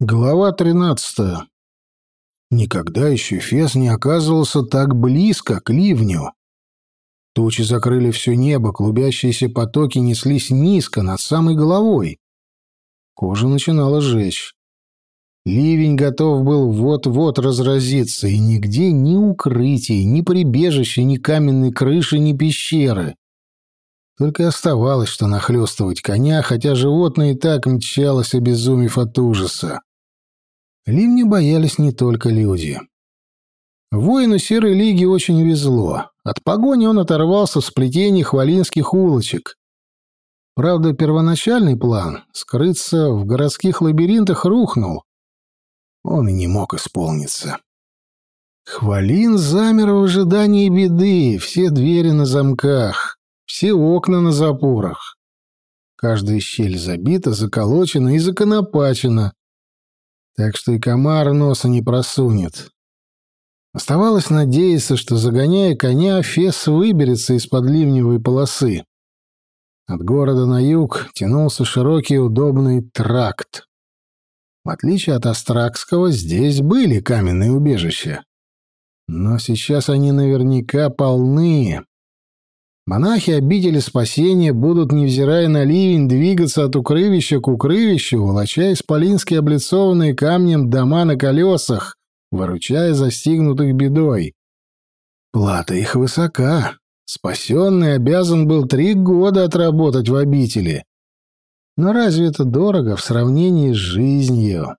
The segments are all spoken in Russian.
Глава 13. Никогда еще Фес не оказывался так близко к ливню. Тучи закрыли все небо, клубящиеся потоки неслись низко, над самой головой. Кожа начинала жечь. Ливень готов был вот-вот разразиться, и нигде ни укрытий, ни прибежища, ни каменной крыши, ни пещеры. Только оставалось, что нахлестывать коня, хотя животное и так мчалось, обезумев от ужаса. Ливни боялись не только люди. Воину Серой Лиги очень везло. От погони он оторвался в сплетении хвалинских улочек. Правда, первоначальный план — скрыться в городских лабиринтах — рухнул. Он и не мог исполниться. Хвалин замер в ожидании беды, все двери на замках, все окна на запорах. Каждая щель забита, заколочена и законопачена, так что и комар носа не просунет. Оставалось надеяться, что, загоняя коня, Фес выберется из-под ливневой полосы. От города на юг тянулся широкий удобный тракт. В отличие от Астракского, здесь были каменные убежища. Но сейчас они наверняка полны. Монахи обители спасения будут, невзирая на ливень, двигаться от укрывища к укрывищу, волоча исполинские облицованные камнем дома на колесах, выручая застигнутых бедой. Плата их высока. Спасенный обязан был три года отработать в обители. Но разве это дорого в сравнении с жизнью?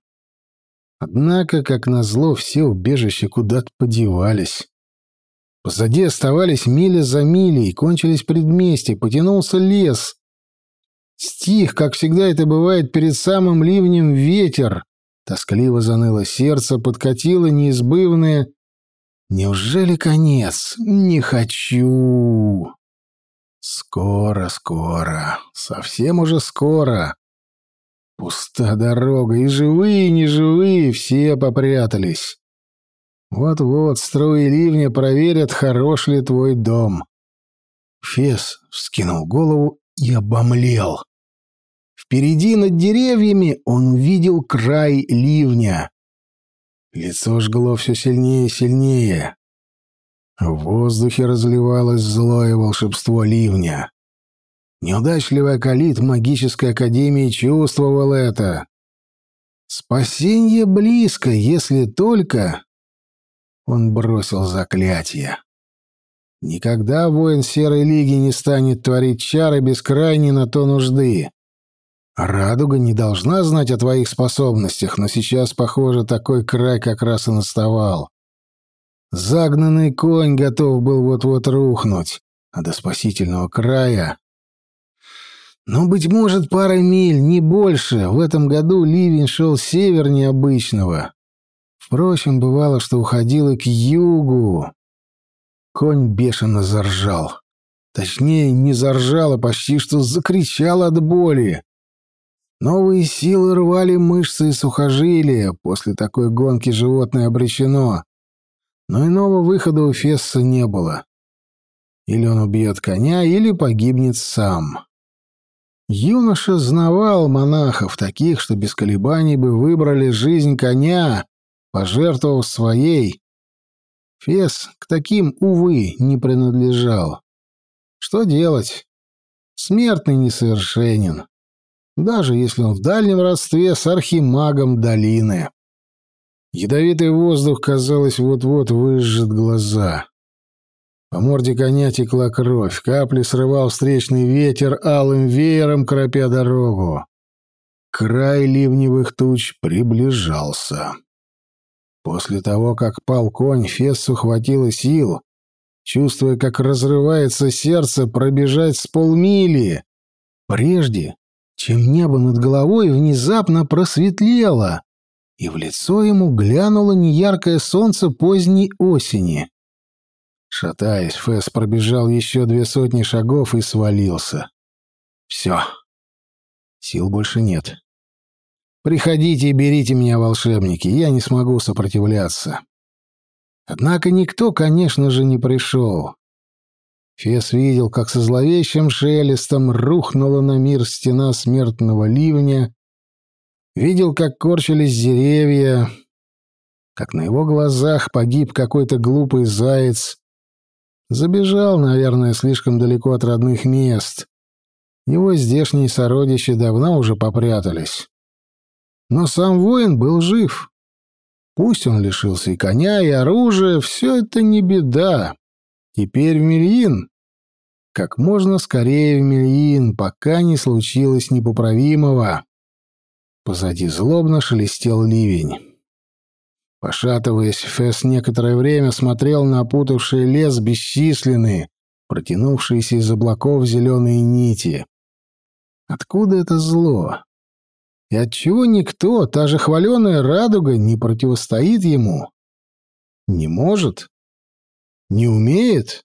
Однако, как назло, все убежища куда-то подевались. Позади оставались мили за милей, кончились предместья, потянулся лес. Стих, как всегда это бывает перед самым ливнем, ветер. Тоскливо заныло сердце, подкатило неизбывное. Неужели конец? Не хочу. Скоро, скоро, совсем уже скоро. Пуста дорога, и живые, и неживые все попрятались. Вот-вот струи ливня проверят, хорош ли твой дом. Фес вскинул голову и обомлел. Впереди над деревьями он увидел край ливня. Лицо жгло все сильнее и сильнее. В воздухе разливалось злое волшебство ливня. Неудачливый акалит магической академии чувствовал это. Спасение близко, если только он бросил заклятие. Никогда воин Серой Лиги не станет творить чары без крайней на то нужды. Радуга не должна знать о твоих способностях, но сейчас, похоже, такой край как раз и наставал. Загнанный конь готов был вот-вот рухнуть, а до спасительного края... Ну, быть может, пара миль, не больше. В этом году ливень шел севернее обычного. Впрочем, бывало, что уходил к югу. Конь бешено заржал. Точнее, не заржал, а почти что закричал от боли. Новые силы рвали мышцы и сухожилия. После такой гонки животное обречено. Но иного выхода у Фесса не было. Или он убьет коня, или погибнет сам. Юноша знавал монахов, таких, что без колебаний бы выбрали жизнь коня, пожертвовав своей. Фес к таким, увы, не принадлежал. Что делать? Смертный несовершенен, даже если он в дальнем родстве с архимагом долины. Ядовитый воздух, казалось, вот-вот выжжет глаза. По морде коня текла кровь, капли срывал встречный ветер, алым веером кропя дорогу. Край ливневых туч приближался. После того, как пал конь, Фессу хватило сил, чувствуя, как разрывается сердце, пробежать с полмили. Прежде, чем небо над головой внезапно просветлело, и в лицо ему глянуло неяркое солнце поздней осени. Шатаясь, Фесс пробежал еще две сотни шагов и свалился. Все. Сил больше нет. Приходите и берите меня, волшебники, я не смогу сопротивляться. Однако никто, конечно же, не пришел. Фес видел, как со зловещим шелестом рухнула на мир стена смертного ливня, Видел, как корчились деревья, как на его глазах погиб какой-то глупый заяц. Забежал, наверное, слишком далеко от родных мест. Его здешние сородичи давно уже попрятались. Но сам воин был жив. Пусть он лишился и коня, и оружия, все это не беда. Теперь в Мельин. Как можно скорее в Мельин, пока не случилось непоправимого. Позади злобно шелестел ливень. Пошатываясь, Фесс некоторое время смотрел на опутавший лес бесчисленные, протянувшиеся из облаков зеленые нити. Откуда это зло? И отчего никто, та же хваленая радуга, не противостоит ему? Не может? Не умеет?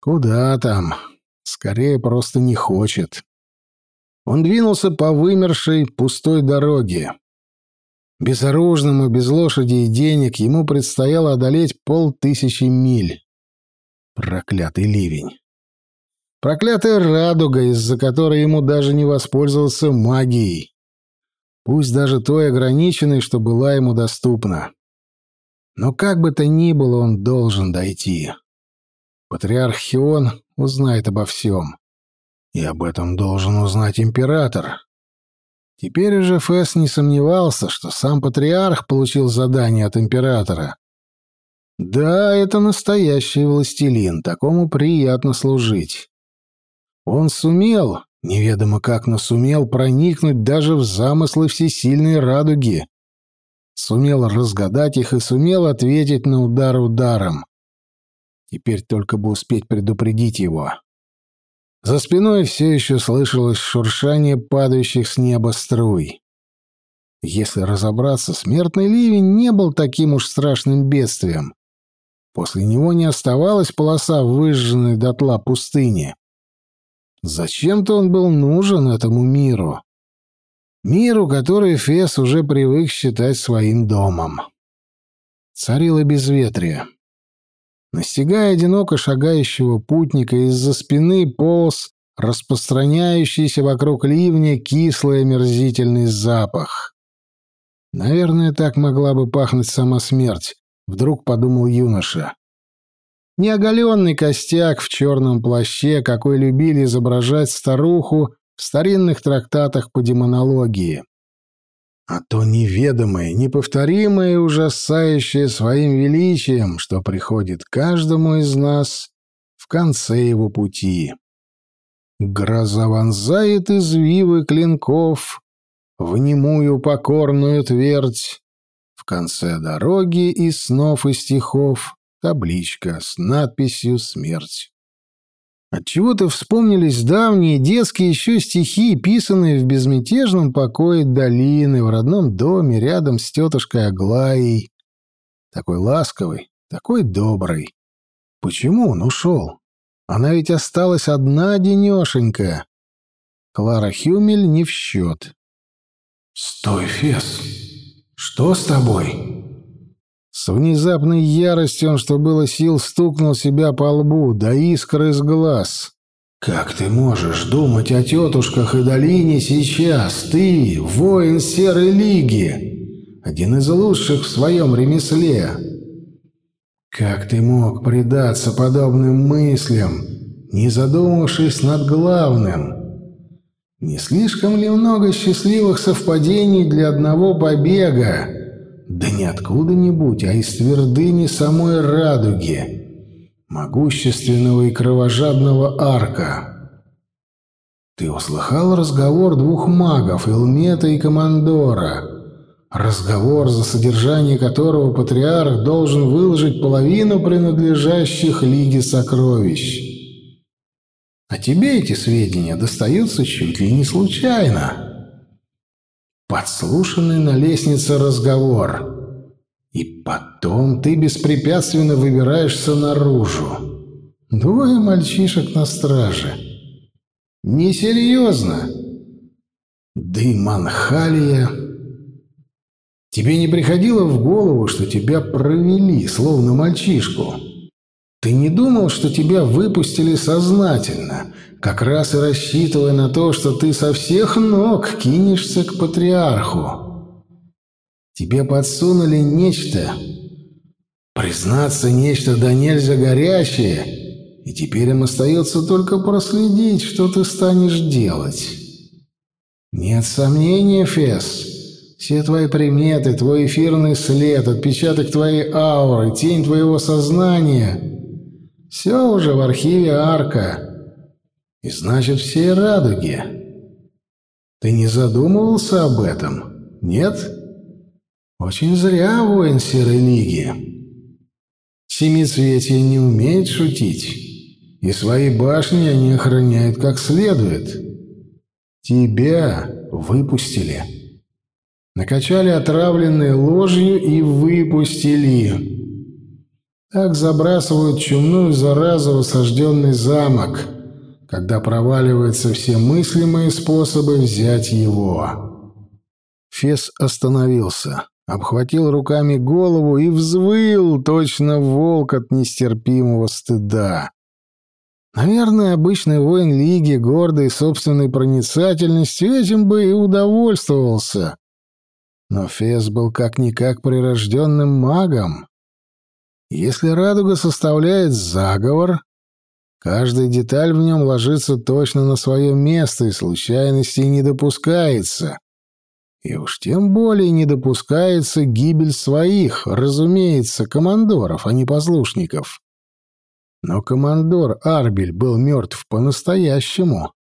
Куда там? Скорее, просто не хочет. Он двинулся по вымершей пустой дороге. Безоружному, без лошади и денег ему предстояло одолеть полтысячи миль. Проклятый ливень. Проклятая радуга, из-за которой ему даже не воспользовался магией. Пусть даже той ограниченной, что была ему доступна. Но как бы то ни было, он должен дойти. Патриарх Хион узнает обо всем. И об этом должен узнать император. Теперь уже Фэс не сомневался, что сам патриарх получил задание от императора. Да, это настоящий властелин, такому приятно служить. Он сумел, неведомо как, но сумел проникнуть даже в замыслы всесильной радуги. Сумел разгадать их и сумел ответить на удар ударом. Теперь только бы успеть предупредить его. За спиной все еще слышалось шуршание падающих с неба струй. Если разобраться, смертный ливень не был таким уж страшным бедствием. После него не оставалась полоса выжженной дотла пустыни. Зачем-то он был нужен этому миру. Миру, который Фес уже привык считать своим домом. Царило безветрие. Настигая одиноко шагающего путника, из-за спины полз распространяющийся вокруг ливня кислый омерзительный запах. Наверное, так могла бы пахнуть сама смерть, вдруг подумал юноша. Неоголенный костяк в черном плаще, какой любили изображать старуху в старинных трактатах по демонологии а то неведомое, неповторимое и ужасающее своим величием, что приходит каждому из нас в конце его пути. Гроза вонзает извивы клинков в немую покорную твердь, в конце дороги из снов и стихов табличка с надписью «Смерть». Отчего-то вспомнились давние детские еще стихи, писанные в безмятежном покое долины, в родном доме, рядом с тетушкой Аглаей. Такой ласковый, такой добрый. Почему он ушел? Она ведь осталась одна денешенька. Клара Хюмель не в счет. «Стой, Фес! Что с тобой?» С внезапной яростью он, что было сил, стукнул себя по лбу, до искры из глаз. «Как ты можешь думать о тетушках и долине сейчас? Ты, воин Серой Лиги, один из лучших в своем ремесле. Как ты мог предаться подобным мыслям, не задумавшись над главным?» Не слишком ли много счастливых совпадений для одного побега? Да не откуда-нибудь, а из твердыни самой радуги, могущественного и кровожадного арка. Ты услыхал разговор двух магов, Илмета и Командора, разговор, за содержание которого патриарх должен выложить половину принадлежащих Лиге Сокровищ. А тебе эти сведения достаются чуть ли не случайно. Подслушанный на лестнице разговор. И потом ты беспрепятственно выбираешься наружу. Двое мальчишек на страже. Несерьезно. И Манхалия... Тебе не приходило в голову, что тебя провели, словно мальчишку? Ты не думал, что тебя выпустили сознательно, как раз и рассчитывая на то, что ты со всех ног кинешься к патриарху? Тебе подсунули нечто, признаться, нечто да нельзя горячее, и теперь им остается только проследить, что ты станешь делать. Нет сомнения, Фесс, все твои приметы, твой эфирный след, отпечаток твоей ауры, тень твоего сознания — все уже в архиве Арка. И значит, все радуги. Ты не задумывался об этом? Нет? Очень зря, воин Серой Лиги. Семицветие не умеет шутить, и свои башни они охраняют как следует. Тебя выпустили накачали отравленной ложью и выпустили. Так забрасывают чумную заразу в осажденный замок, когда проваливаются все мыслимые способы взять его. Фес остановился, обхватил руками голову и взвыл, точно волк от нестерпимого стыда. Наверное, обычный воин Лиги, гордый собственной проницательностью, этим бы и удовольствовался. Но Фес был как-никак прирожденным магом. Если радуга составляет заговор, каждая деталь в нем ложится точно на свое место и случайностей не допускается. И уж тем более не допускается гибель своих, разумеется, командоров, а не послушников. Но командор Арбель был мертв по-настоящему.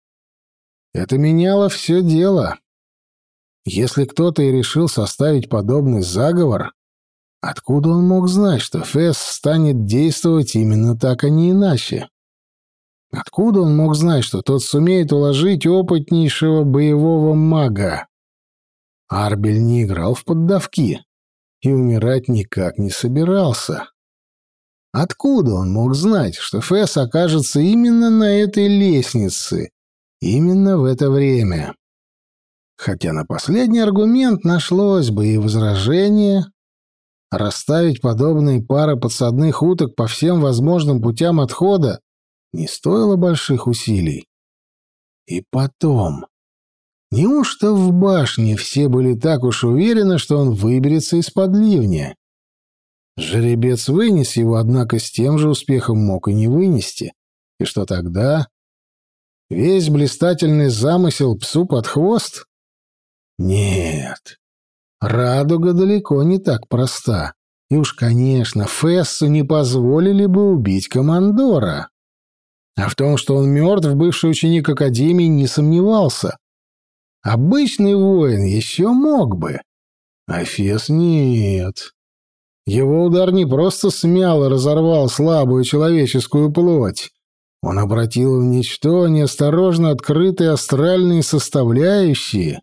Это меняло все дело. Если кто-то и решил составить подобный заговор, откуда он мог знать, что Фесс станет действовать именно так, а не иначе? Откуда он мог знать, что тот сумеет уложить опытнейшего боевого мага? Арбель не играл в поддавки и умирать никак не собирался. Откуда он мог знать, что Фесс окажется именно на этой лестнице, именно в это время? Хотя на последний аргумент нашлось бы и возражение. Расставить подобные пары подсадных уток по всем возможным путям отхода не стоило больших усилий. И потом... Неужто в башне все были так уж уверены, что он выберется из-под ливня? Жеребец вынес его, однако с тем же успехом мог и не вынести. И что тогда? Весь блистательный замысел псу под хвост? Нет, радуга далеко не так проста. И уж, конечно, Фессу не позволили бы убить командора. А в том, что он мертв, бывший ученик Академии не сомневался. Обычный воин еще мог бы, а Фес нет. Его удар не просто смял и разорвал слабую человеческую плоть. Он обратил в ничто неосторожно открытые астральные составляющие,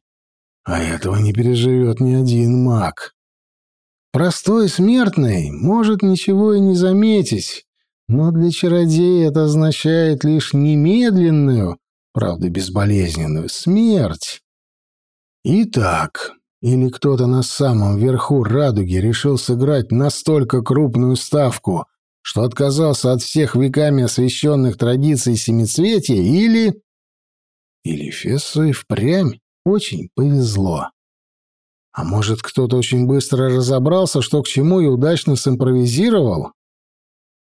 а этого не переживет ни один маг. Простой смертный может ничего и не заметить, но для чародея это означает лишь немедленную, правда безболезненную, смерть. Итак, или кто-то на самом верху радуги решил сыграть настолько крупную ставку, что отказался от всех веками освященных традиций семицветия, или... Или Фессу и впрямь очень повезло. А может, кто-то очень быстро разобрался, что к чему, и удачно симпровизировал?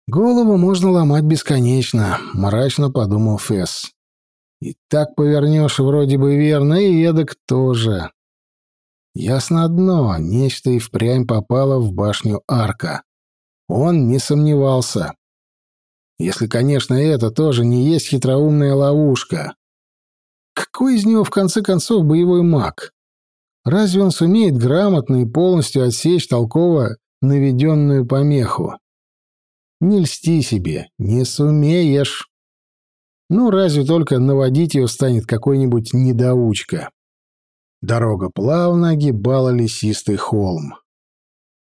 Голову можно ломать бесконечно, мрачно подумал Фесс. И так повернешь вроде бы верно, и эдак тоже. Ясно одно, нечто и впрямь попало в башню арка. Он не сомневался. Если, конечно, это тоже не есть хитроумная ловушка. Какой из него, в конце концов, боевой маг? Разве он сумеет грамотно и полностью отсечь толково наведенную помеху? Не льсти себе, не сумеешь. Ну, разве только наводить ее станет какой-нибудь недоучка. Дорога плавно огибала лесистый холм.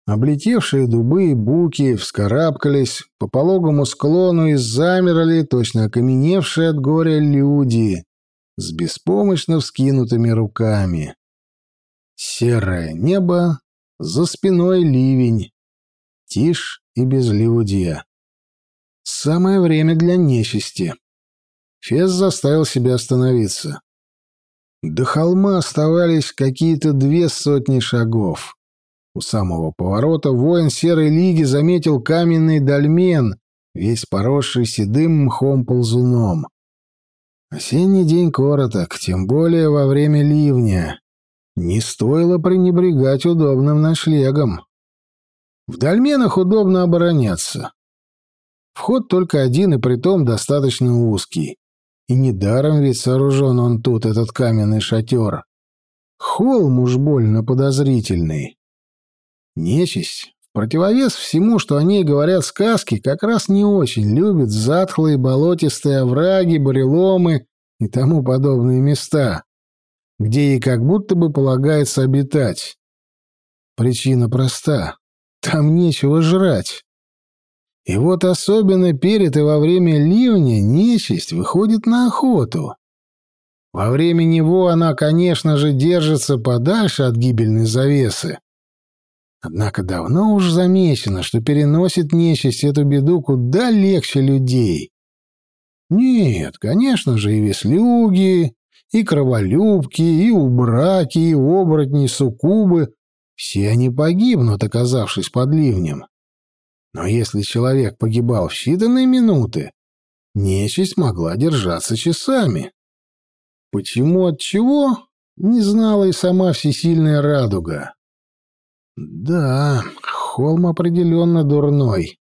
Облетевшие дубы и буки вскарабкались по пологому склону и замерли, точно окаменевшие от горя люди, с беспомощно вскинутыми руками. Серое небо, за спиной ливень, тишь и безлюдье. Самое время для нечисти. Фес заставил себя остановиться. До холма оставались какие-то две сотни шагов. У самого поворота воин Серой Лиги заметил каменный дольмен, весь поросший седым мхом-ползуном. Осенний день короток, тем более во время ливня. Не стоило пренебрегать удобным ночлегом. В дольменах удобно обороняться. Вход только один и притом достаточно узкий. И недаром ведь сооружен он тут, этот каменный шатер. Холм уж больно подозрительный. Нечисть, противовес всему, что о ней говорят сказки, как раз не очень любит затхлые болотистые овраги, буреломы и тому подобные места, где ей как будто бы полагается обитать. Причина проста. Там нечего жрать. И вот особенно перед и во время ливня нечисть выходит на охоту. Во время него она, конечно же, держится подальше от гибельной завесы. Однако давно уж замечено, что переносит нечисть эту беду куда легче людей. Нет, конечно же, и веслюги, и кроволюбки, и убраки, и оборотни, и суккубы — все они погибнут, оказавшись под ливнем. Но если человек погибал в считанные минуты, нечисть могла держаться часами. Почему от чего, не знала и сама всесильная радуга. Да, холм определенно дурной.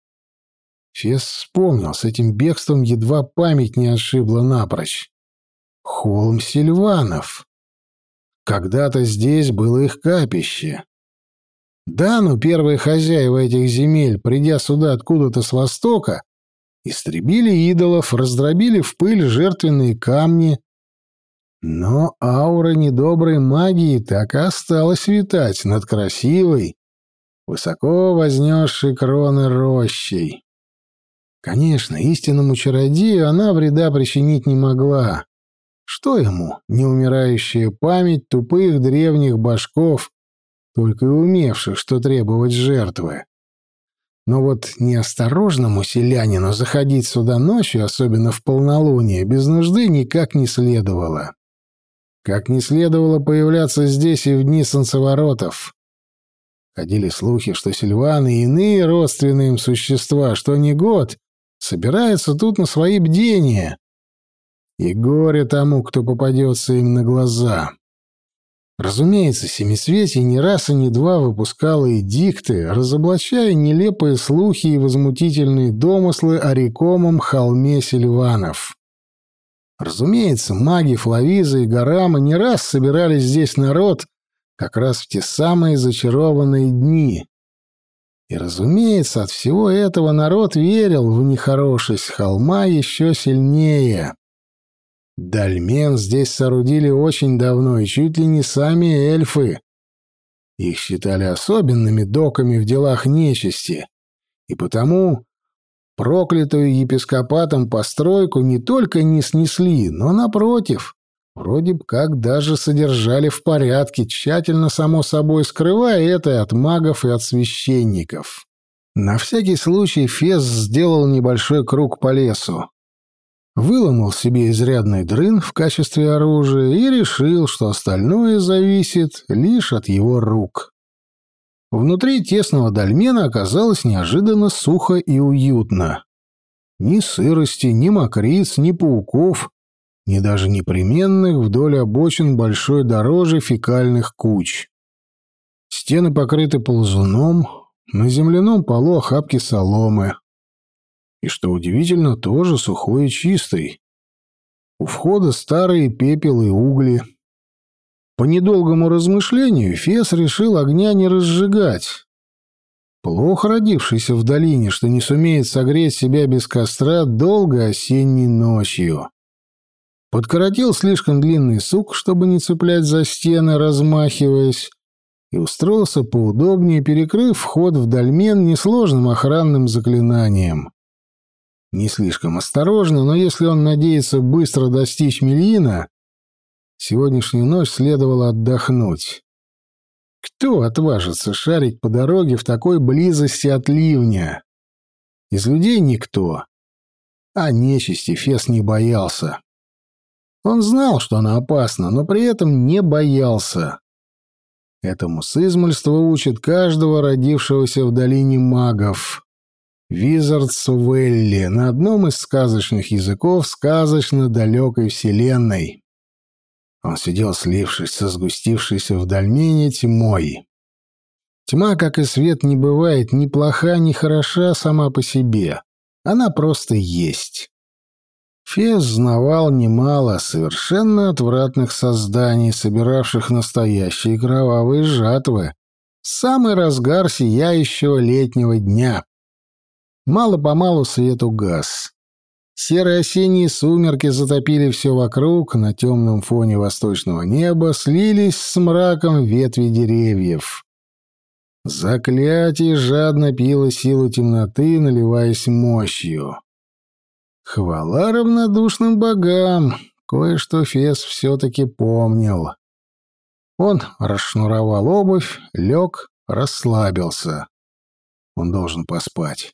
Фес вспомнил, с этим бегством едва память не отшибла напрочь. Холм Сильванов. Когда-то здесь было их капище. Да, ну первые хозяева этих земель, придя сюда откуда-то с востока, истребили идолов, раздробили в пыль жертвенные камни, но аура недоброй магии так и осталась витать над красивой, высоко вознесшей кроны рощей. Конечно, истинному чародею она вреда причинить не могла. Что ему, неумирающая память тупых древних башков, только и умевших, что требовать жертвы? Но вот неосторожному селянину заходить сюда ночью, особенно в полнолуние, без нужды никак не следовало. Как не следовало появляться здесь и в дни солнцеворотов. Ходили слухи, что сильваны и иные родственные им существа, что не год, собираются тут на свои бдения. И горе тому, кто попадется им на глаза. Разумеется, Семисветий не раз и не два выпускала эдикты, разоблачая нелепые слухи и возмутительные домыслы о рекомом холме Сильванов. Разумеется, маги Флавиза и Гарама не раз собирали здесь народ как раз в те самые зачарованные дни. И, разумеется, от всего этого народ верил в нехорошесть холма еще сильнее. Дальмен здесь соорудили очень давно, и чуть ли не сами эльфы. Их считали особенными доками в делах нечисти, и потому Проклятую епископатом постройку не только не снесли, но, напротив, вроде бы как даже содержали в порядке, тщательно, само собой, скрывая это от магов и от священников. На всякий случай Фес сделал небольшой круг по лесу. Выломал себе изрядный дрын в качестве оружия и решил, что остальное зависит лишь от его рук. Внутри тесного дольмена оказалось неожиданно сухо и уютно. Ни сырости, ни мокриц, ни пауков, ни даже непременных вдоль обочин большой дорожи фекальных куч. Стены покрыты ползуном, на земляном полу охапки соломы. И, что удивительно, тоже сухой и чистый. У входа старые пепел и угли — по недолгому размышлению Фес решил огня не разжигать. Плохо родившийся в долине, что не сумеет согреть себя без костра долгой осенней ночью. Подкоротил слишком длинный сук, чтобы не цеплять за стены, размахиваясь, и устроился поудобнее, перекрыв вход в дольмен несложным охранным заклинанием. Не слишком осторожно, но если он надеется быстро достичь Мельина, Сегодняшнюю ночь следовало отдохнуть. Кто отважится шарить по дороге в такой близости от ливня? Из людей никто. А нечисти Фес не боялся. Он знал, что она опасна, но при этом не боялся. Этому сызмальство учит каждого родившегося в долине магов. Визардсвелли на одном из сказочных языков сказочно далекой вселенной. Он сидел, слившись со сгустившейся в дальмене тьмой. Тьма, как и свет, не бывает ни плоха, ни хороша сама по себе. Она просто есть. Фес знавал немало совершенно отвратных созданий, собиравших настоящие кровавые жатвы. Самый разгар сияющего летнего дня. Мало-помалу свет угас. Серые осенние сумерки затопили все вокруг, на темном фоне восточного неба слились с мраком ветви деревьев. Заклятие жадно пило силу темноты, наливаясь мощью. Хвала равнодушным богам! Кое-что Фес все-таки помнил. Он расшнуровал обувь, лег, расслабился. Он должен поспать.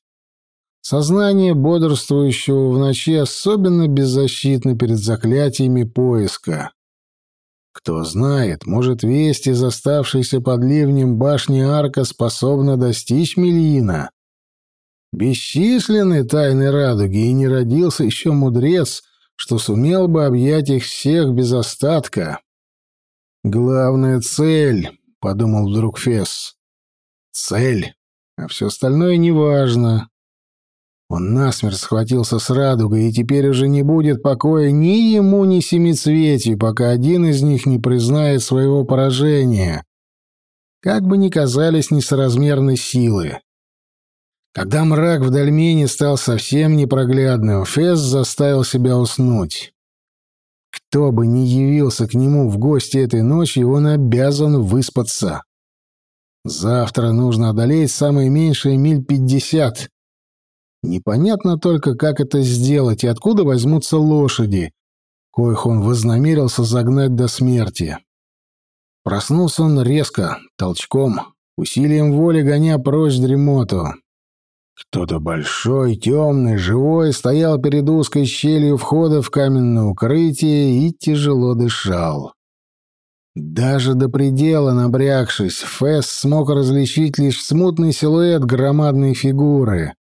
Сознание бодрствующего в ночи особенно беззащитно перед заклятиями поиска. Кто знает, может, весть из оставшейся под ливнем башни арка способна достичь Мельина. Бесчисленны тайны радуги, и не родился еще мудрец, что сумел бы объять их всех без остатка. «Главная цель», — подумал вдруг Фес. «Цель, а все остальное неважно. Он насмерть схватился с радугой, и теперь уже не будет покоя ни ему, ни семицветию, пока один из них не признает своего поражения. Как бы ни казались несоразмерны силы. Когда мрак в дольмене стал совсем непроглядным, Фес заставил себя уснуть. Кто бы ни явился к нему в гости этой ночью, он обязан выспаться. Завтра нужно одолеть самое меньшее миль пятьдесят, Непонятно только, как это сделать и откуда возьмутся лошади, коих он вознамерился загнать до смерти. Проснулся он резко, толчком, усилием воли гоня прочь дремоту. Кто-то большой, темный, живой стоял перед узкой щелью входа в каменное укрытие и тяжело дышал. Даже до предела набрякшись, Фесс смог различить лишь смутный силуэт громадной фигуры.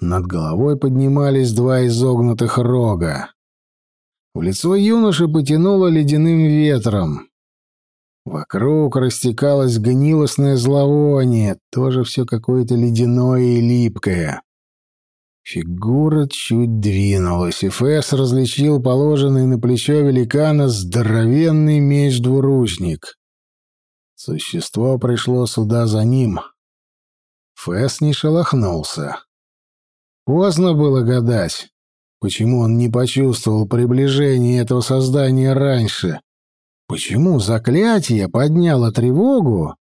Над головой поднимались два изогнутых рога. В лицо юноши потянуло ледяным ветром. Вокруг растекалось гнилостное зловоние, тоже все какое-то ледяное и липкое. Фигура чуть двинулась, и Фэс различил положенный на плечо великана здоровенный меч-двуручник. Существо пришло сюда за ним. Фэс не шелохнулся. Поздно было гадать, почему он не почувствовал приближение этого создания раньше. Почему заклятие подняло тревогу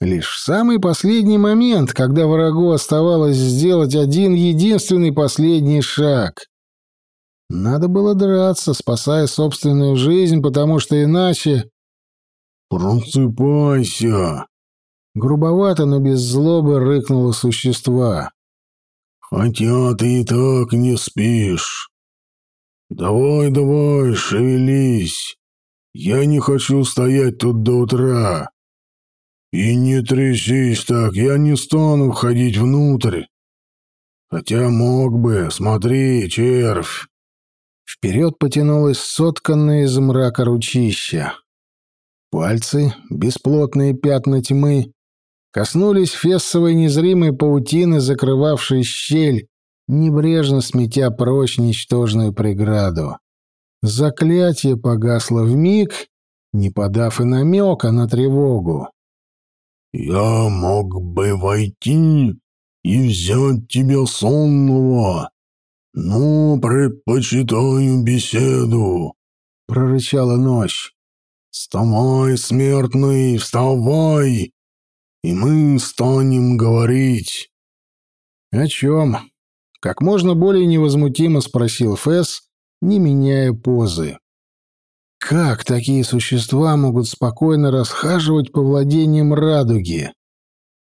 лишь в самый последний момент, когда врагу оставалось сделать один единственный последний шаг. Надо было драться, спасая собственную жизнь, потому что иначе... «Просыпайся!» Грубовато, но без злобы рыкнуло существа. Хотя ты и так не спишь. Давай, давай, шевелись. Я не хочу стоять тут до утра. И не трясись так, я не стану входить внутрь. Хотя мог бы, смотри, червь. Вперед потянулось сотканное из мрака ручища. Пальцы, бесплотные пятна тьмы, коснулись фессовой незримой паутины, закрывавшей щель, небрежно сметя прочь ничтожную преграду. Заклятие погасло в миг, не подав и намека на тревогу. «Я мог бы войти и взять тебя сонного, но предпочитаю беседу», — прорычала ночь. «Вставай, смертный, вставай! И мы станем говорить». «О чем?» — как можно более невозмутимо спросил Фэс, не меняя позы. «Как такие существа могут спокойно расхаживать по владениям радуги?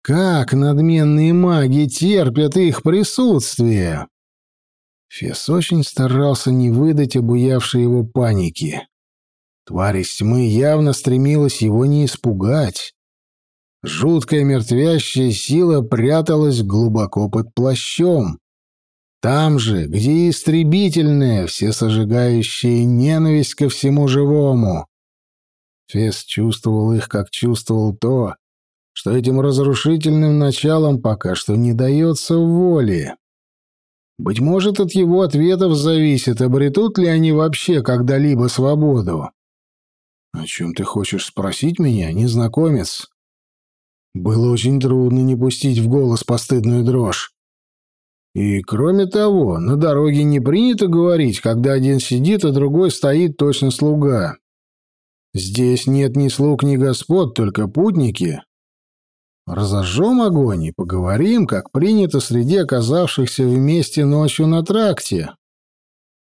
Как надменные маги терпят их присутствие?» Фес очень старался не выдать обуявшей его паники. Тварь из тьмы явно стремилась его не испугать. Жуткая мертвящая сила пряталась глубоко под плащом. Там же, где истребительная, всесожигающая ненависть ко всему живому. Фес чувствовал их, как чувствовал то, что этим разрушительным началом пока что не дается воли. Быть может, от его ответов зависит, обретут ли они вообще когда-либо свободу. «О чем ты хочешь спросить меня, незнакомец?» Было очень трудно не пустить в голос постыдную дрожь. И, кроме того, на дороге не принято говорить, когда один сидит, а другой стоит точно слуга. Здесь нет ни слуг, ни господ, только путники. Разожжем огонь и поговорим, как принято среди оказавшихся вместе ночью на тракте.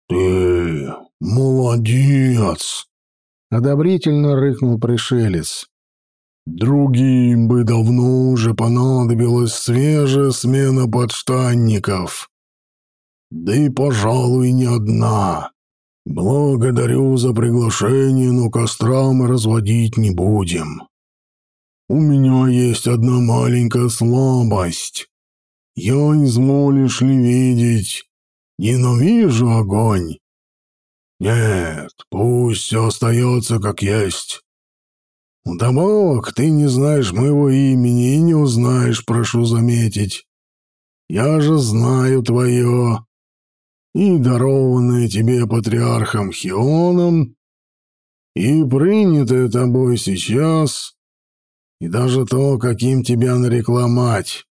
«Ты молодец!» — одобрительно рыкнул пришелец. Другим бы давно уже понадобилась свежая смена подштанников. Да и, пожалуй, не одна. Благодарю за приглашение, но костра мы разводить не будем. У меня есть одна маленькая слабость. Я, изволишь ли видеть, ненавижу огонь. Нет, пусть все остается как есть. «Удобок, ты не знаешь моего имени и не узнаешь, прошу заметить. Я же знаю твое. И дарованное тебе патриархом Хионом, и принятое тобой сейчас, и даже то, каким тебя нарекла мать.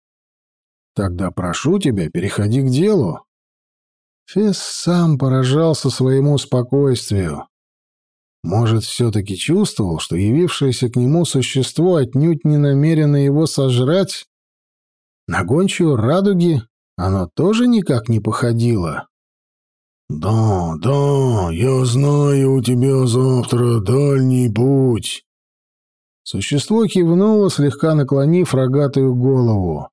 Тогда прошу тебя, переходи к делу». Фес сам поражался своему спокойствию. Может, все-таки чувствовал, что явившееся к нему существо отнюдь не намерено его сожрать? На гончую радуги оно тоже никак не походило. «Да, да, я знаю, у тебя завтра дальний путь». Существо кивнуло, слегка наклонив рогатую голову.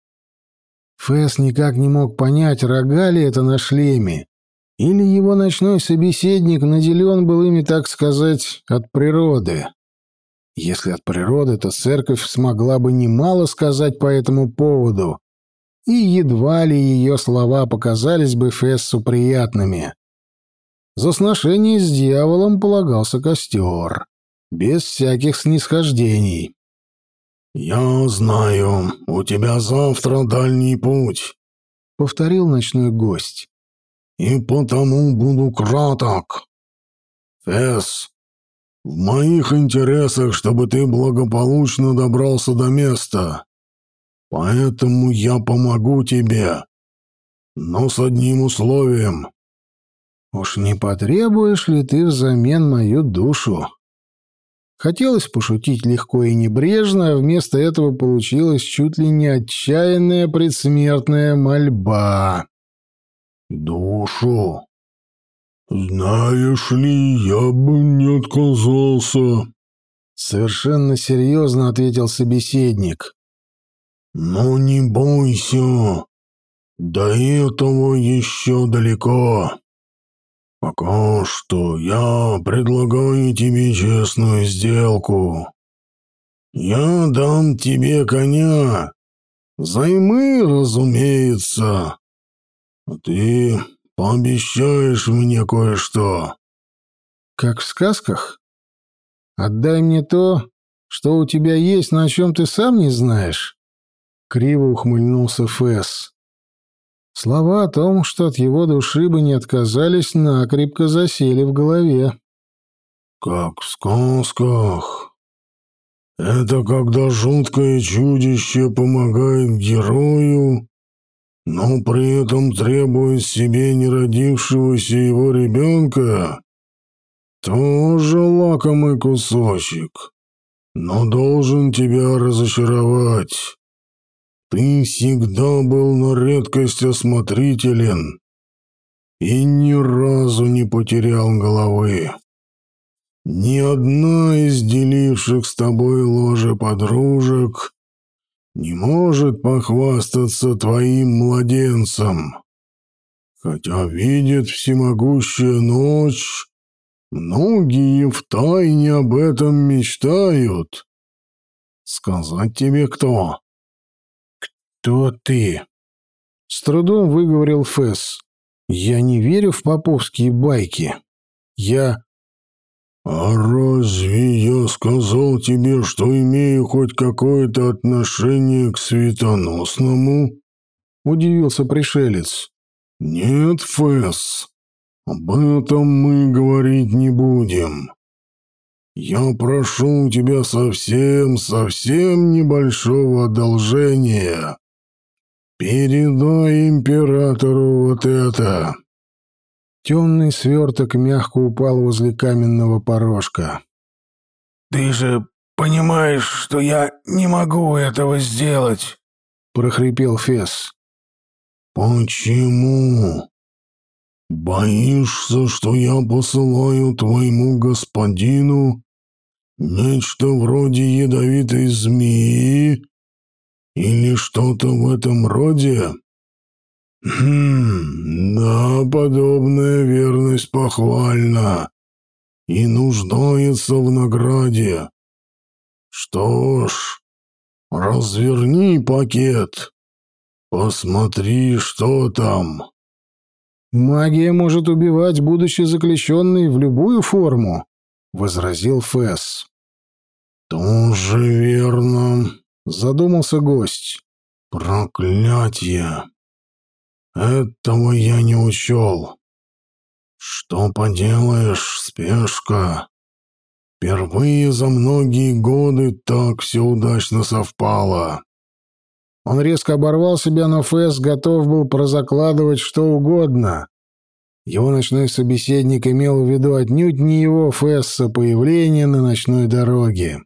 Фэс никак не мог понять, рога ли это на шлеме, или его ночной собеседник наделен был ими, так сказать, от природы? Если от природы, то церковь смогла бы немало сказать по этому поводу, и едва ли ее слова показались бы Фессу приятными. За сношение с дьяволом полагался костер, без всяких снисхождений. «Я знаю, у тебя завтра дальний путь», — повторил ночной гость и потому буду краток. Фесс, в моих интересах, чтобы ты благополучно добрался до места. Поэтому я помогу тебе. Но с одним условием. Уж не потребуешь ли ты взамен мою душу? Хотелось пошутить легко и небрежно, а вместо этого получилась чуть ли не отчаянная предсмертная мольба. «Душу? Знаешь ли, я бы не отказался», — совершенно серьезно ответил собеседник. «Но не бойся, до этого еще далеко. Пока что я предлагаю тебе честную сделку. Я дам тебе коня, займы, разумеется» ты пообещаешь мне кое-что?» «Как в сказках? Отдай мне то, что у тебя есть, но о чем ты сам не знаешь?» Криво ухмыльнулся Фэс. Слова о том, что от его души бы не отказались, накрепко засели в голове. «Как в сказках. Это когда жуткое чудище помогает герою, но при этом требует себе неродившегося его ребенка, тоже лакомый кусочек, но должен тебя разочаровать. Ты всегда был на редкость осмотрителен и ни разу не потерял головы. Ни одна из деливших с тобой ложе подружек не может похвастаться твоим младенцем. Хотя видит всемогущая ночь, многие втайне об этом мечтают. Сказать тебе кто? Кто ты? С трудом выговорил Фэс. Я не верю в поповские байки. Я... «А разве я сказал тебе, что имею хоть какое-то отношение к светоносному?» — удивился пришелец. «Нет, Фэс, об этом мы говорить не будем. Я прошу у тебя совсем-совсем небольшого одолжения. Передай императору вот это». Темный сверток мягко упал возле каменного порожка. «Ты же понимаешь, что я не могу этого сделать!» — прохрипел Фес. «Почему? Боишься, что я посылаю твоему господину нечто вроде ядовитой змеи или что-то в этом роде?» «Хм, да, подобная верность похвальна и нуждается в награде. Что ж, разверни пакет, посмотри, что там». «Магия может убивать, будучи заключенной в любую форму», — возразил Фэс. «Тоже верно», — задумался гость. «Проклятие! Этого я не учел. Что поделаешь, спешка. Впервые за многие годы так все удачно совпало. Он резко оборвал себя, но Фэс готов был прозакладывать что угодно. Его ночной собеседник имел в виду отнюдь не его Фесса появление на ночной дороге.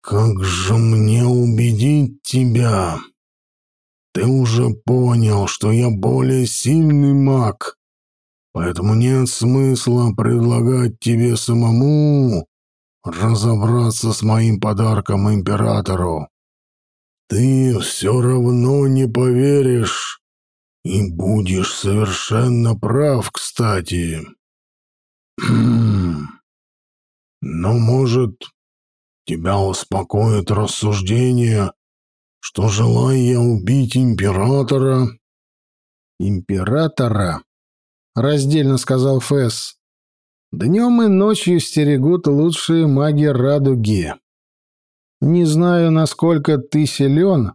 «Как же мне убедить тебя?» Ты уже понял, что я более сильный маг, поэтому нет смысла предлагать тебе самому разобраться с моим подарком императору. Ты все равно не поверишь и будешь совершенно прав, кстати. Но, может, тебя успокоит рассуждение что, желая я убить императора... Императора? Раздельно сказал Фэс. Днем и ночью стерегут лучшие маги радуги. Не знаю, насколько ты силен,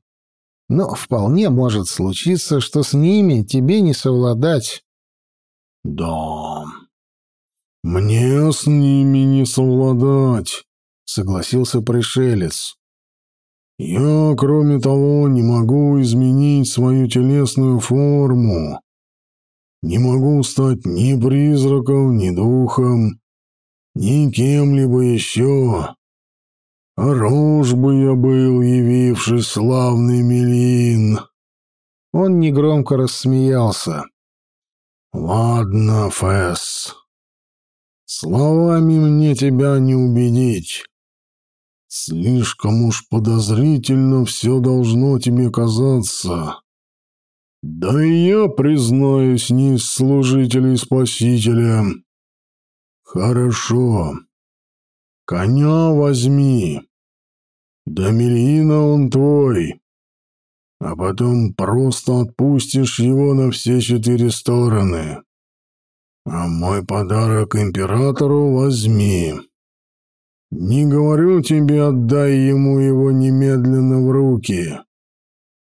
но вполне может случиться, что с ними тебе не совладать. Да, мне с ними не совладать, согласился пришелец. Я, кроме того, не могу изменить свою телесную форму. Не могу стать ни призраком, ни духом, ни кем-либо еще. Хорош бы я был, явивший славный Мелин. Он негромко рассмеялся. Ладно, Фэс. Словами мне тебя не убедить. Слишком уж подозрительно все должно тебе казаться. Да и я, признаюсь, не из служителей Спасителя. Хорошо. Коня возьми. До Мельина он твой. А потом просто отпустишь его на все четыре стороны. А мой подарок императору возьми. Не говорю тебе, отдай ему его немедленно в руки.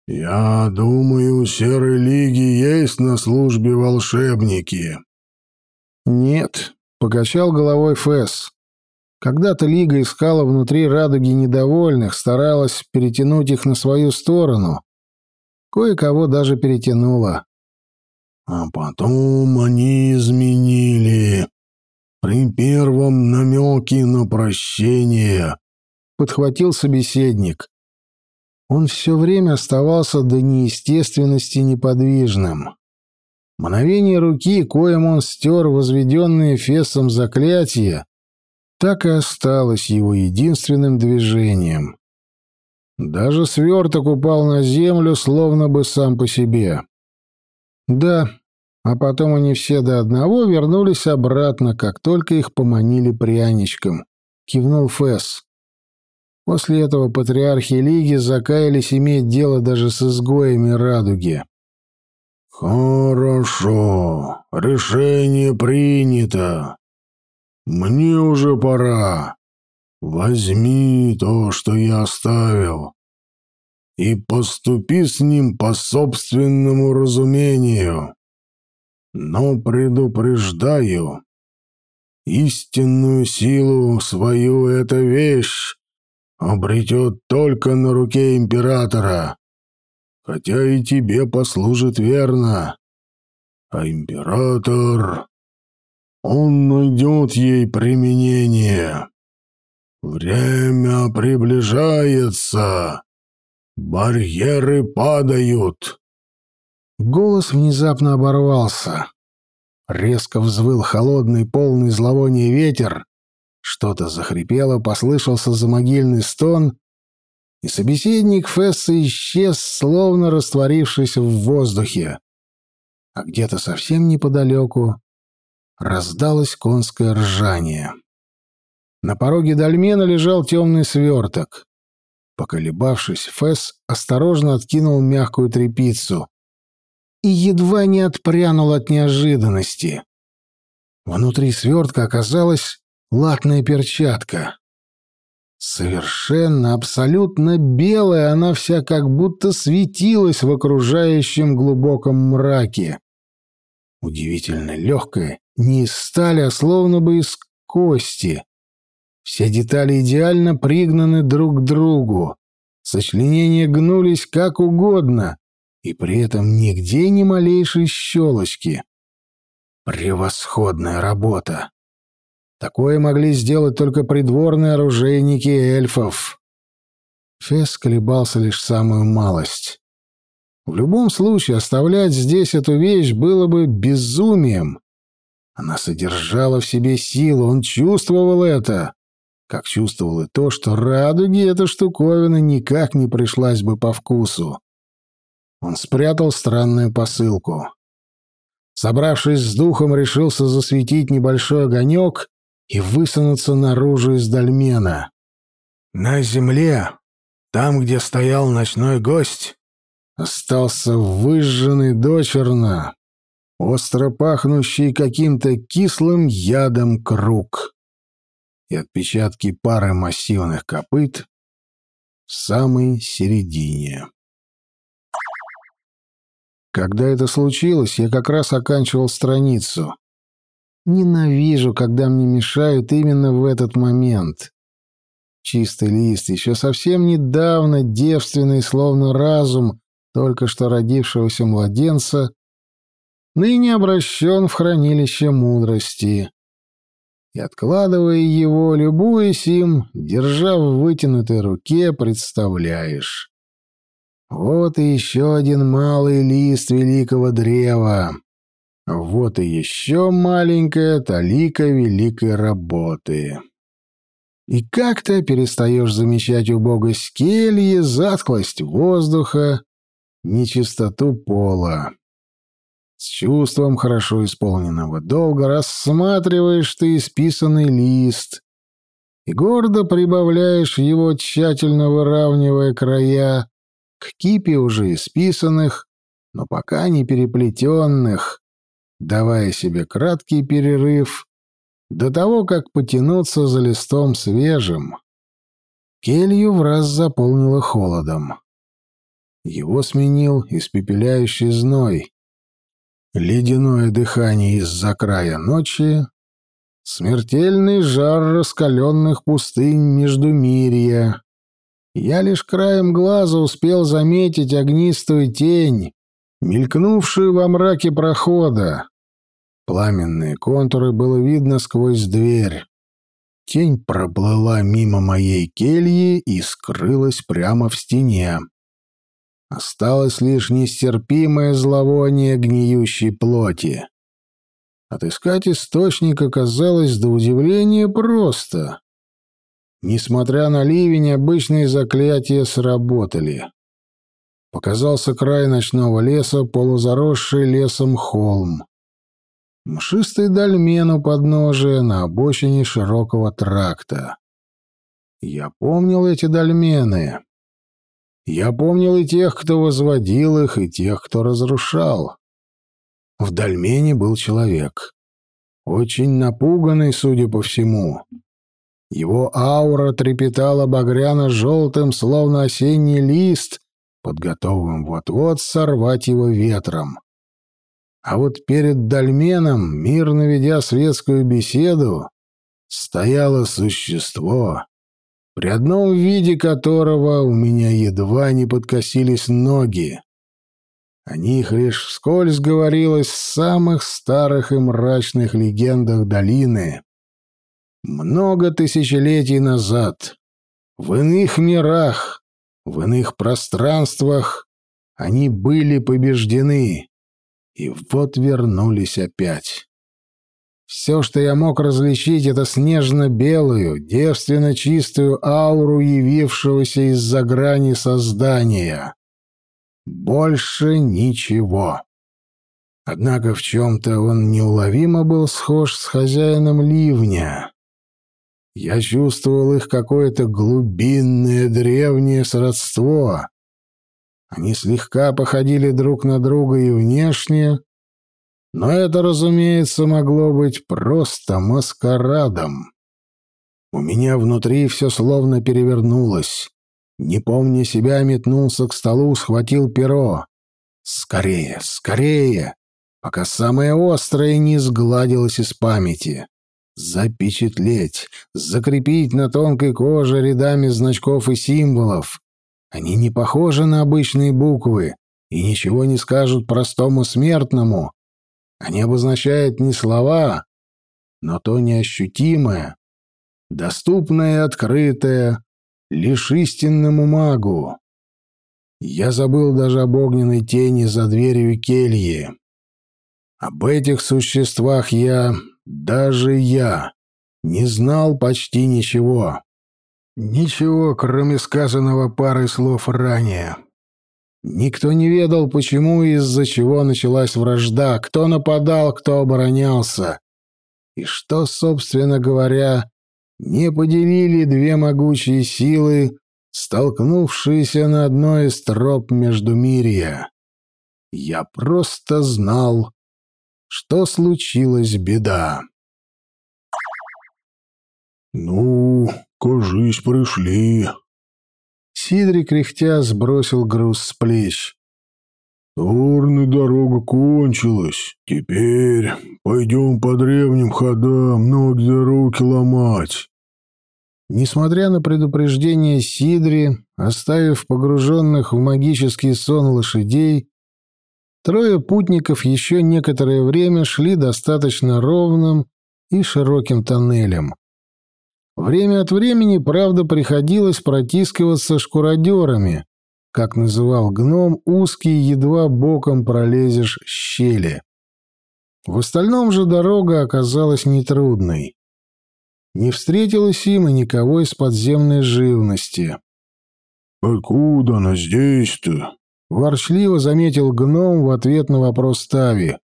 Я думаю, у Серой Лиги есть на службе волшебники. Нет, покачал головой Фэс. Когда-то Лига искала внутри радуги недовольных, старалась перетянуть их на свою сторону. Кое-кого даже перетянула. А потом они изменили, при первом намеке на прощение, подхватил собеседник. Он все время оставался до неестественности неподвижным. Мгновение руки, коим он стер возведенные Фессом заклятия, так и осталось его единственным движением. Даже сверток упал на землю, словно бы сам по себе. Да, А потом они все до одного вернулись обратно, как только их поманили пряничком. Кивнул Фэс. После этого патриархи Лиги закаялись иметь дело даже с изгоями радуги. «Хорошо, решение принято. Мне уже пора. Возьми то, что я оставил, и поступи с ним по собственному разумению. Но предупреждаю, истинную силу свою эта вещь обретет только на руке императора, хотя и тебе послужит верно. А император, он найдет ей применение. Время приближается. Барьеры падают. Голос внезапно оборвался. Резко взвыл холодный, полный зловония ветер. Что-то захрипело, послышался замогильный стон, и собеседник Фесса исчез, словно растворившись в воздухе. А где-то совсем неподалеку раздалось конское ржание. На пороге дольмена лежал темный сверток. Поколебавшись, Фесс осторожно откинул мягкую тряпицу и едва не отпрянул от неожиданности. Внутри свертка оказалась латная перчатка. Совершенно, абсолютно белая, она вся как будто светилась в окружающем глубоком мраке. Удивительно легкая, не из стали, а словно бы из кости. Все детали идеально пригнаны друг к другу. Сочленения гнулись как угодно, и при этом нигде ни малейшей щелочки. Превосходная работа. Такое могли сделать только придворные оружейники эльфов. Фесс колебался лишь самую малость. В любом случае, оставлять здесь эту вещь было бы безумием. Она содержала в себе силу, он чувствовал это, как чувствовал и то, что радуге эта штуковина никак не пришлась бы по вкусу. Он спрятал странную посылку. Собравшись с духом, решился засветить небольшой огонек и высунуться наружу из дольмена. На земле, там, где стоял ночной гость, остался выжженный дочерно, остро пахнущий каким-то кислым ядом круг и отпечатки пары массивных копыт в самой середине. Когда это случилось, я как раз оканчивал страницу. Ненавижу, когда мне мешают именно в этот момент. Чистый лист, еще совсем недавно девственный, словно разум только что родившегося младенца, ныне обращен в хранилище мудрости. И, откладывая его, любуясь им, держа в вытянутой руке, представляешь. Вот и еще один малый лист великого древа. Вот и еще маленькая талика великой работы. И как-то перестаешь замечать убогость кельи, затхлость воздуха, нечистоту пола. С чувством хорошо исполненного долга рассматриваешь ты исписанный лист и гордо прибавляешь его, тщательно выравнивая края, к кипе уже исписанных, но пока не переплетенных, давая себе краткий перерыв до того, как потянуться за листом свежим. Келью в раз заполнило холодом. Его сменил испепеляющий зной. Ледяное дыхание из-за края ночи, смертельный жар раскаленных пустынь Междумирья. Я лишь краем глаза успел заметить огнистую тень, мелькнувшую во мраке прохода. Пламенные контуры было видно сквозь дверь. Тень проплыла мимо моей кельи и скрылась прямо в стене. Осталось лишь нестерпимое зловоние гниющей плоти. Отыскать источник оказалось до удивления просто. Несмотря на ливень, обычные заклятия сработали. Показался край ночного леса, полузаросший лесом холм. Мшистый дольмен у подножия на обочине широкого тракта. Я помнил эти дольмены. Я помнил и тех, кто возводил их, и тех, кто разрушал. В дольмене был человек. Очень напуганный, судя по всему. Его аура трепетала багряно-желтым, словно осенний лист, под вот-вот сорвать его ветром. А вот перед дольменом, мирно ведя светскую беседу, стояло существо, при одном виде которого у меня едва не подкосились ноги. О них лишь вскользь говорилось в самых старых и мрачных легендах долины. Много тысячелетий назад, в иных мирах, в иных пространствах они были побеждены, и вот вернулись опять. Все, что я мог различить, это снежно-белую, девственно чистую ауру явившегося из-за грани создания. Больше ничего. Однако в чем-то он неуловимо был схож с хозяином ливня. Я чувствовал их какое-то глубинное древнее сродство. Они слегка походили друг на друга и внешне, но это, разумеется, могло быть просто маскарадом. У меня внутри все словно перевернулось. Не помня себя, метнулся к столу, схватил перо. «Скорее, скорее!» пока самое острое не сгладилось из памяти. Запечатлеть, закрепить на тонкой коже рядами значков и символов. Они не похожи на обычные буквы и ничего не скажут простому смертному, они обозначают не слова, но то неощутимое, доступное и открытое лишь истинному магу. Я забыл даже об огненной тени за дверью кельи. Об этих существах я, даже я, не знал почти ничего. Ничего, кроме сказанного парой слов ранее. Никто не ведал, почему и из-за чего началась вражда, кто нападал, кто оборонялся. И что, собственно говоря, не поделили две могучие силы, столкнувшиеся на одной из троп Междумирья. Я просто знал, что случилась беда. «Ну, кажись, пришли», Сидри, кряхтя, сбросил груз с плеч. «Торны дорога кончилась. Теперь пойдем по древним ходам, ноги до руки ломать». Несмотря на предупреждение Сидри, оставив погруженных в магический сон лошадей, трое путников еще некоторое время шли достаточно ровным и широким тоннелем. Время от времени, правда, приходилось протискиваться шкуродерами, как называл гном, узкие, едва боком пролезешь щели. В остальном же дорога оказалась нетрудной. Не встретилось им и никого из подземной живности. «Откуда она здесь-то?» — ворчливо заметил гном в ответ на вопрос Тави.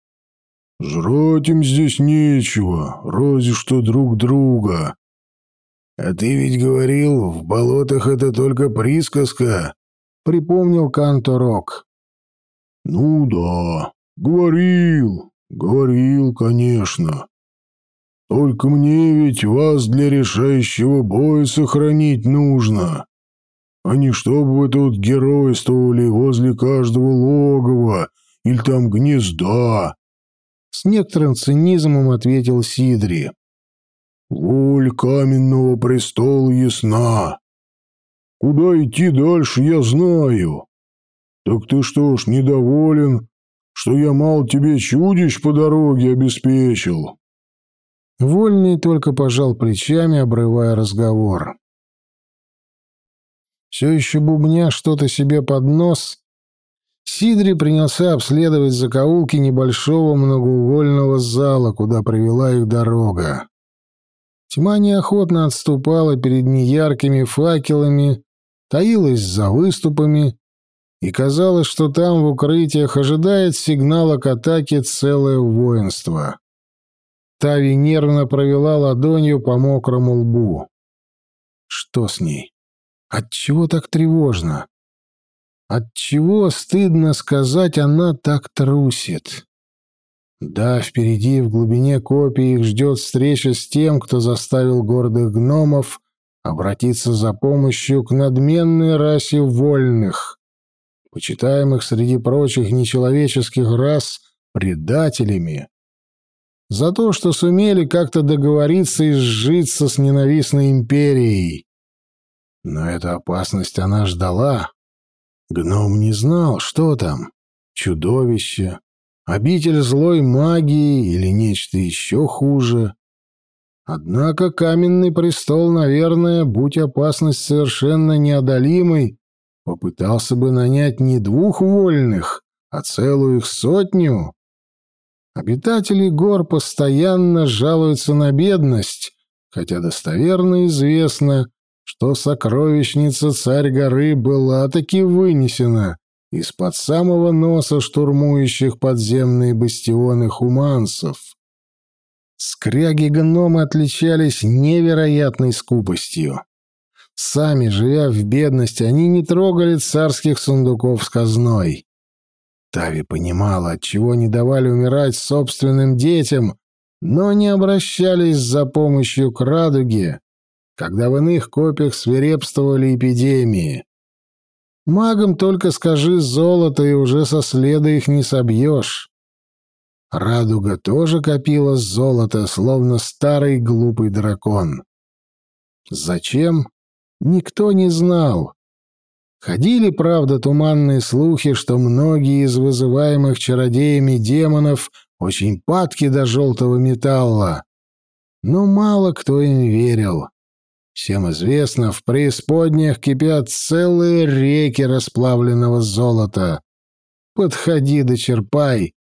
«Жрать им здесь нечего, разве что друг друга. «А ты ведь говорил, в болотах это только присказка», — припомнил Канторок. «Ну да, говорил, говорил, конечно. Только мне ведь вас для решающего боя сохранить нужно, не чтобы вы тут геройствовали возле каждого логова или там гнезда». С некоторым цинизмом ответил Сидри. Воль каменного престола ясна. Куда идти дальше, я знаю. Так ты что ж, недоволен, что я мало тебе чудищ по дороге обеспечил?» Вольный только пожал плечами, обрывая разговор. Все еще бубня что-то себе под нос, Сидри принялся обследовать закоулки небольшого многоугольного зала, куда привела их дорога. Тьма неохотно отступала перед неяркими факелами, таилась за выступами, и казалось, что там в укрытиях ожидает сигнала к атаке целое воинство. Тави нервно провела ладонью по мокрому лбу. Что с ней? Отчего так тревожно? Отчего, стыдно сказать, она так трусит? Да, впереди, в глубине копии, их ждет встреча с тем, кто заставил гордых гномов обратиться за помощью к надменной расе вольных, почитаемых среди прочих нечеловеческих рас предателями, за то, что сумели как-то договориться и сжиться с ненавистной империей. Но эту опасность она ждала. Гном не знал, что там. Чудовище, обитель злой магии или нечто еще хуже. Однако каменный престол, наверное, будь опасность совершенно неодолимой, попытался бы нанять не двух вольных, а целую их сотню. Обитатели гор постоянно жалуются на бедность, хотя достоверно известно, что сокровищница царь горы была таки вынесена из-под самого носа штурмующих подземные бастионы хуманцев. Скряги-гномы отличались невероятной скупостью. Сами, живя в бедности, они не трогали царских сундуков с казной. Тави понимала, отчего не давали умирать собственным детям, но не обращались за помощью к радуге, когда в иных копиях свирепствовали эпидемии. Магам только скажи золото, и уже со следа их не собьешь. Радуга тоже копила золото, словно старый глупый дракон. Зачем? Никто не знал. Ходили, правда, туманные слухи, что многие из вызываемых чародеями демонов очень падки до желтого металла. Но мало кто им верил. Всем известно, в преисподнях кипят целые реки расплавленного золота. Подходи да черпай,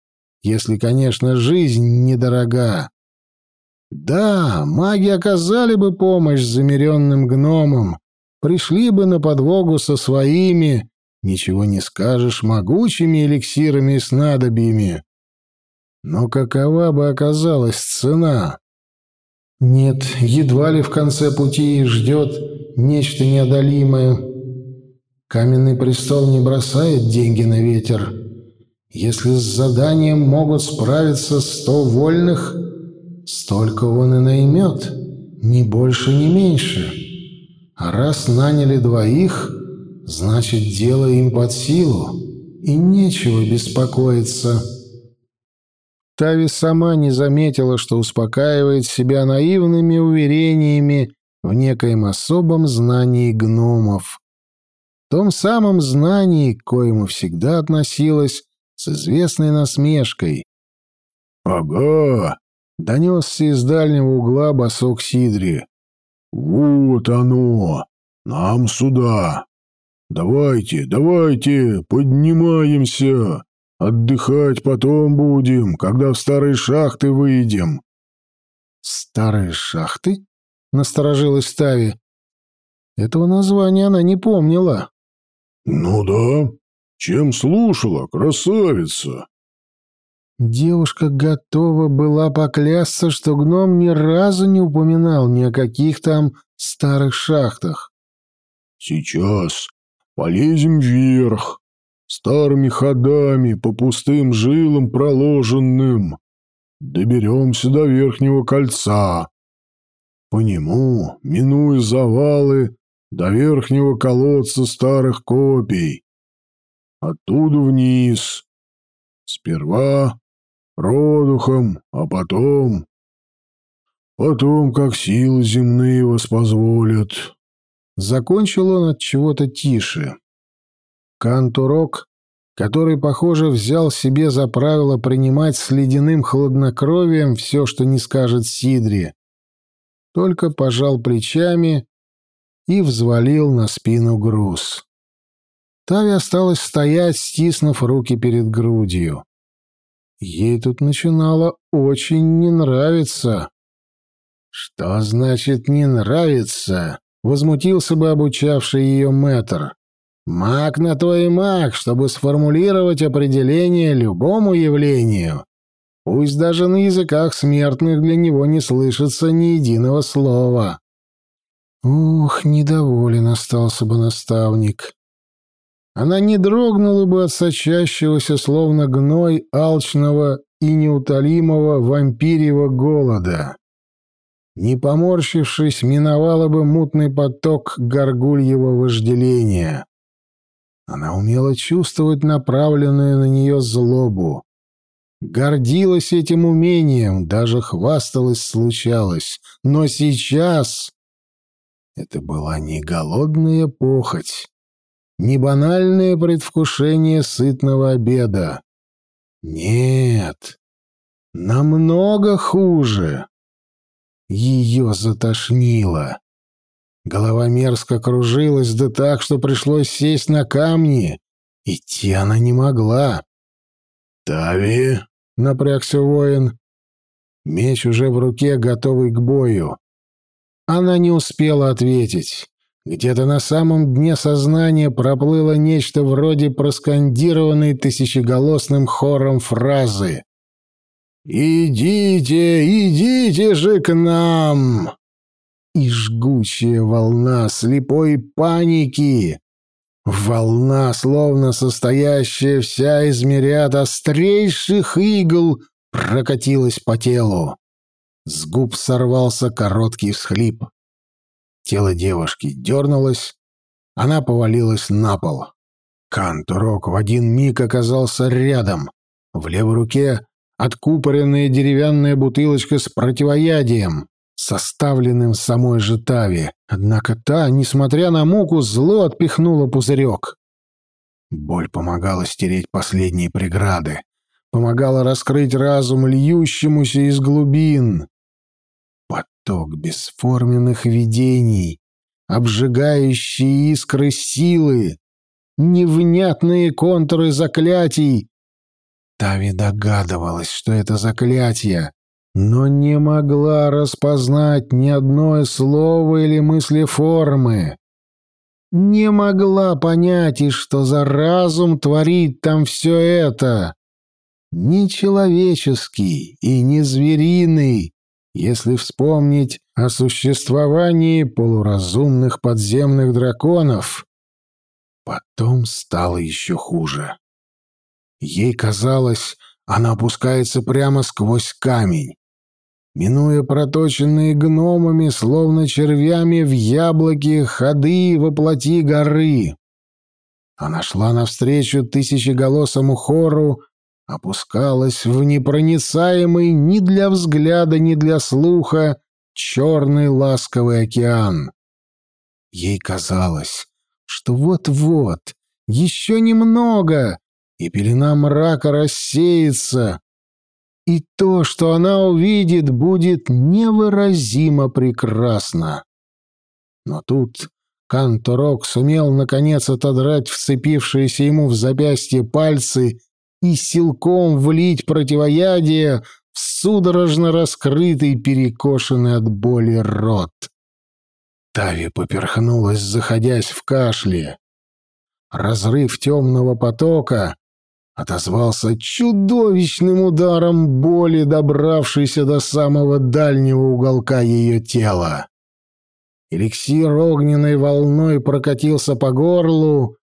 если, конечно, жизнь недорога. Да, маги оказали бы помощь замеренным гномам, пришли бы на подвогу со своими, ничего не скажешь, могучими эликсирами и снадобьями. Но какова бы оказалась цена? Нет, едва ли в конце пути ждет нечто неодолимое. Каменный престол не бросает деньги на ветер. Если с заданием могут справиться сто вольных, столько он и наймет, ни больше, ни меньше. А раз наняли двоих, значит, дело им под силу, и нечего беспокоиться». Тави сама не заметила, что успокаивает себя наивными уверениями в некоем особом знании гномов. Том самом знании, к коему всегда относилась с известной насмешкой. «Ага!» — донесся из дальнего угла босок Сидри. «Вот оно! Нам сюда! Давайте, давайте, поднимаемся! Отдыхать потом будем, когда в старые шахты выйдем. Старые шахты? Насторожилась Тави. Этого названия она не помнила. Ну да. Чем слушала, красавица? Девушка готова была поклясться, что гном ни разу не упоминал ни о каких там старых шахтах. Сейчас полезем вверх, старыми ходами по пустым жилам проложенным. Доберемся до верхнего кольца. По нему, минуя завалы, до верхнего колодца старых копий. Оттуда вниз. Сперва продухом, а потом... Потом, как силы земные воспозволят. Закончил он от чего-то тише. Кантурок, который, похоже, взял себе за правило принимать с ледяным хладнокровием все, что не скажет Сидри, только пожал плечами и взвалил на спину груз. Тави осталась стоять, стиснув руки перед грудью. Ей тут начинало очень не нравиться. «Что значит «не нравится»?» — возмутился бы обучавший ее мэтр. Маг на то и маг, чтобы сформулировать определение любому явлению. Пусть даже на языках смертных для него не слышится ни единого слова. Ух, недоволен остался бы наставник. Она не дрогнула бы от сочащегося, словно гной, алчного и неутолимого вампирьего голода. Не поморщившись, миновала бы мутный поток горгульего вожделения. Она умела чувствовать направленную на нее злобу. Гордилась этим умением, даже хвасталась случалось. Но сейчас это была не голодная похоть, не банальное предвкушение сытного обеда. Нет, намного хуже. Ее затошнило. Голова мерзко кружилась, да так, что пришлось сесть на камни. Идти она не могла. «Тави!» — напрягся воин. Меч уже в руке, готовый к бою. Она не успела ответить. Где-то на самом дне сознания проплыло нечто вроде проскандированной тысячеголосным хором фразы. «Идите, идите же к нам!» И жгучая волна слепой паники, волна, словно состоящая вся из мириад острейших игл, прокатилась по телу. С губ сорвался короткий всхлип. Тело девушки дернулось, она повалилась на пол. Кантурок в один миг оказался рядом. В левой руке откупоренная деревянная бутылочка с противоядием, составленным самой же Тави. Однако та, несмотря на муку, зло отпихнула пузырек. Боль помогала стереть последние преграды, помогала раскрыть разум льющемуся из глубин поток бесформенных видений, обжигающие искры силы, невнятные контуры заклятий. Тави догадывалась, что это заклятие, но не могла распознать ни одной слова или мысли формы. Не могла понять, и что за разум творит там все это. Не человеческий и не звериный, если вспомнить о существовании полуразумных подземных драконов, потом стало еще хуже. Ей казалось, она опускается прямо сквозь камень, минуя проточенные гномами, словно червями в яблоке, ходы во плоти горы. Она шла навстречу тысячеголосому хору, опускалась в непроницаемый ни для взгляда, ни для слуха черный ласковый океан. Ей казалось, что вот-вот, еще немного, и пелена мрака рассеется, и то, что она увидит, будет невыразимо прекрасно. Но тут Канторок сумел наконец отодрать вцепившиеся ему в запястье пальцы и силком влить противоядие в судорожно раскрытый, перекошенный от боли рот. Тави поперхнулась, заходясь в кашле. Разрыв темного потока отозвался чудовищным ударом боли, добравшейся до самого дальнего уголка ее тела. Эликсир огненной волной прокатился по горлу,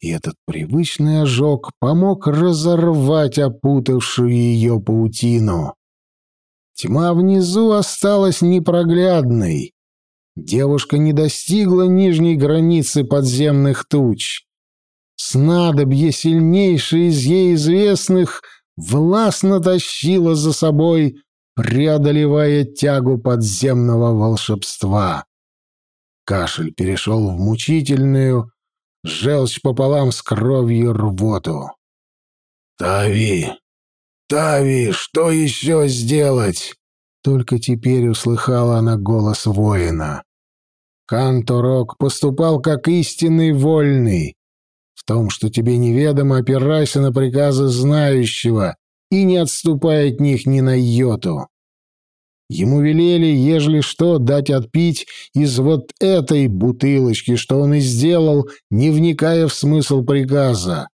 и этот привычный ожог помог разорвать опутавшую ее паутину. Тьма внизу осталась непроглядной. Девушка не достигла нижней границы подземных туч. Снадобье, сильнейшее из ей известных, властно тащило за собой, преодолевая тягу подземного волшебства. Кашель перешел в мучительную, желчь пополам с кровью рвоту. «Тави! Тави! Что еще сделать?» Только теперь услыхала она голос воина. Канторок поступал как истинный вольный. В том, что тебе неведомо, опирайся на приказы знающего и не отступай от них ни на йоту. Ему велели, ежели что, дать отпить из вот этой бутылочки, что он и сделал, не вникая в смысл приказа.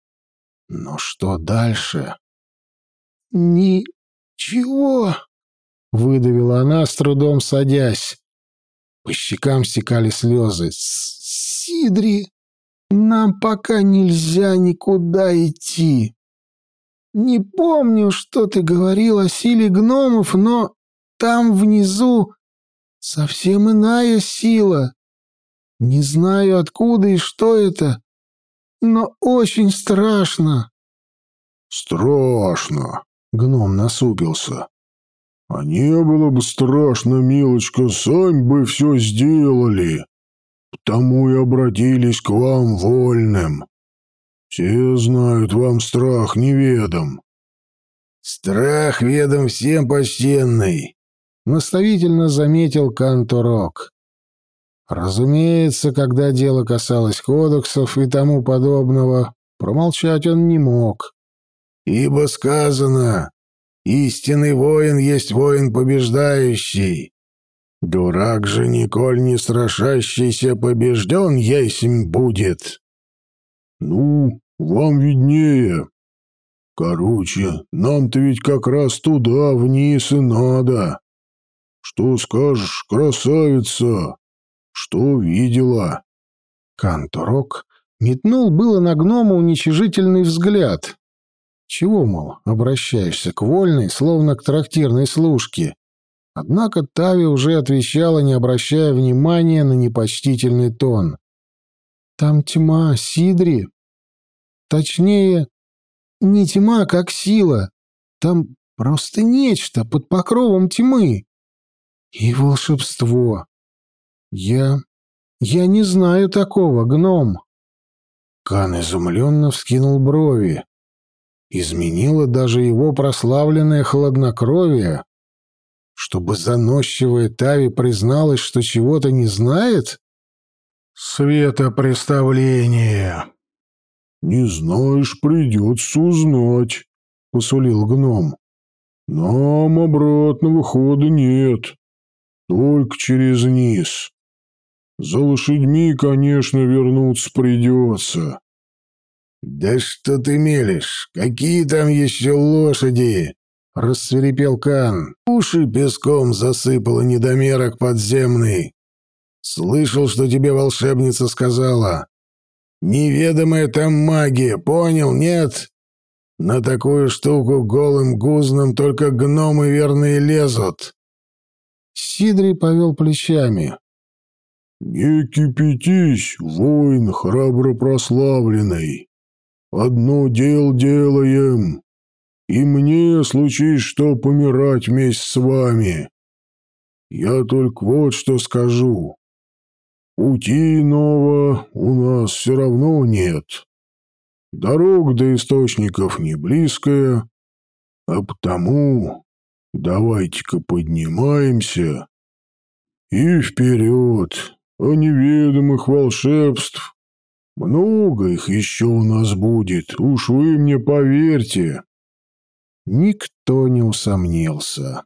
Но что дальше? «Не «Чего?» — выдавила она, с трудом садясь. По щекам стекали слезы. «Сидри, нам пока нельзя никуда идти. Не помню, что ты говорил о силе гномов, но там внизу совсем иная сила. Не знаю, откуда и что это, но очень страшно». «Страшно», — гном насупился. А не было бы страшно, милочка, сами бы все сделали. Потому и обратились к вам вольным. Все знают, вам страх неведом. Страх ведом всем почтенный, наставительно заметил Канторок. Разумеется, когда дело касалось кодексов и тому подобного, промолчать он не мог. Ибо сказано, Истинный воин есть воин побеждающий. Дурак же Николь не страшащийся побежден ясень будет. Ну, вам виднее. Короче, нам-то ведь как раз туда, вниз и надо. Что скажешь, красавица? Что видела? Канторок метнул было на гнома уничижительный взгляд, чего, мол, обращаешься к вольной, словно к трактирной служке? Однако Тави уже отвечала, не обращая внимания на непочтительный тон. «Там тьма, Сидри. Точнее, не тьма, как сила. Там просто нечто под покровом тьмы. И волшебство. Я... я не знаю такого, гном». Кан изумленно вскинул брови изменило даже его прославленное хладнокровие, чтобы заносчивая Тави призналась, что чего-то не знает? Светопреставление. «Не знаешь, придется узнать», — посулил гном. «Нам обратного хода нет, только через низ. За лошадьми, конечно, вернуться придется». «Да что ты мелешь? Какие там еще лошади?» — рассверепел Кан. «Уши песком засыпало недомерок подземный. Слышал, что тебе волшебница сказала. Неведомая там магия, понял, нет? На такую штуку голым гузном только гномы верные лезут». Сидри повел плечами. «Не кипятись, воин храбро прославленный. Одно дело делаем, и мне случись что помирать вместе с вами. Я только вот что скажу. Пути иного у нас все равно нет. Дорог до источников не близкая, а потому давайте-ка поднимаемся и вперед, а неведомых волшебств много их еще у нас будет, уж вы мне поверьте. Никто не усомнился.